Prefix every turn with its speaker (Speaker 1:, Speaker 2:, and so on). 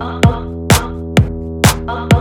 Speaker 1: oh, oh, oh,